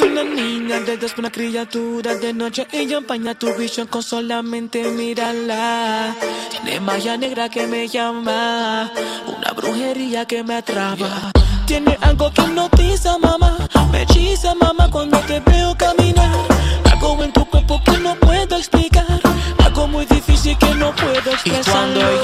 Es una niña de dos, una criatura de noche. Ella empaña tu visión con solamente mirarla. Tiene magia negra que me llama, una brujería que me atrapa. Tiene algo que hipnotiza, mamá. Me hechiza, mamá, cuando te veo caminar. Algo en tu cuerpo que no puedo explicar. Algo muy difícil que no puedo expresar. Y cuando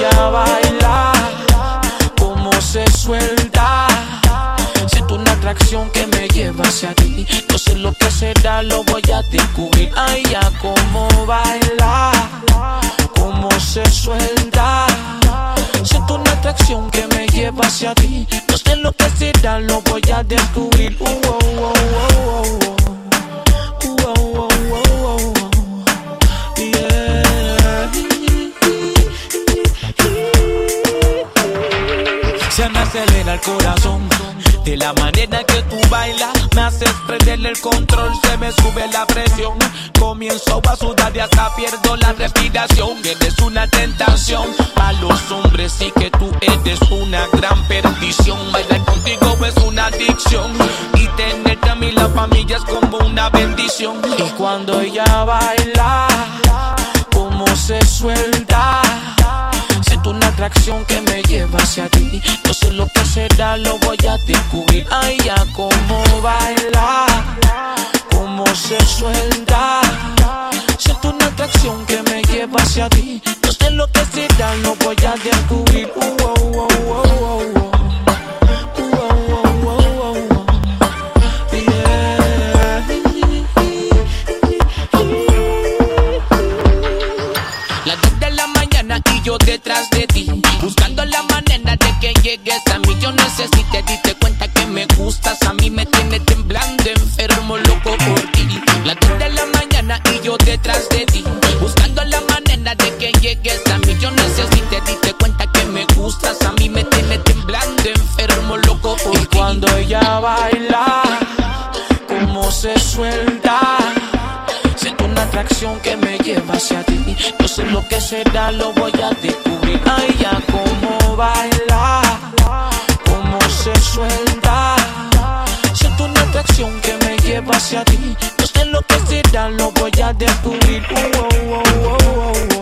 atracción que me lleva hacia ti. No sé lo que será, lo voy a descubrir. Ay, ya cómo baila, cómo se suelta. Siento una atracción que me lleva hacia ti. No sé lo que será, lo voy a descubrir. Uh, oh, oh, oh, Me acelera el corazón de la manera que tú bailas, me haces perder el control, se me sube la presión. Comienzo a sudar y hasta pierdo la respiración. Eres una tentación para los hombres y que tú eres una gran perdición. Bailar contigo es una adicción y tenerte a mí la familia es como una bendición. Y cuando ella baila, como se suelta. Atracción que me lleva hacia ti. No sé lo que será, lo voy a descubrir. Ay, ya cómo baila, cómo se suelta. Siento una atracción que me lleva hacia ti. No sé lo que será, lo voy a descubrir. Uh, oh, oh, oh, oh, oh. Uh, Buscando la manera de que llegues a mí. Yo no sé si te diste cuenta que me gustas. A mí me tiene temblando, enfermo, loco por ti. Las 10 de la mañana y yo detrás de ti. Buscando la manera de que llegues a mí. Yo no sé si te diste cuenta que me gustas. A mí me tiene temblando, enfermo, loco por Y ti. cuando ella baila, cómo se suelta. Atracción que me lleva hacia ti. No sé lo que será, lo voy a descubrir. Ay, ya cómo baila, cómo se suelta. Siento una atracción que me lleva hacia ti. No sé lo que será, lo voy a descubrir. Uh, oh, oh.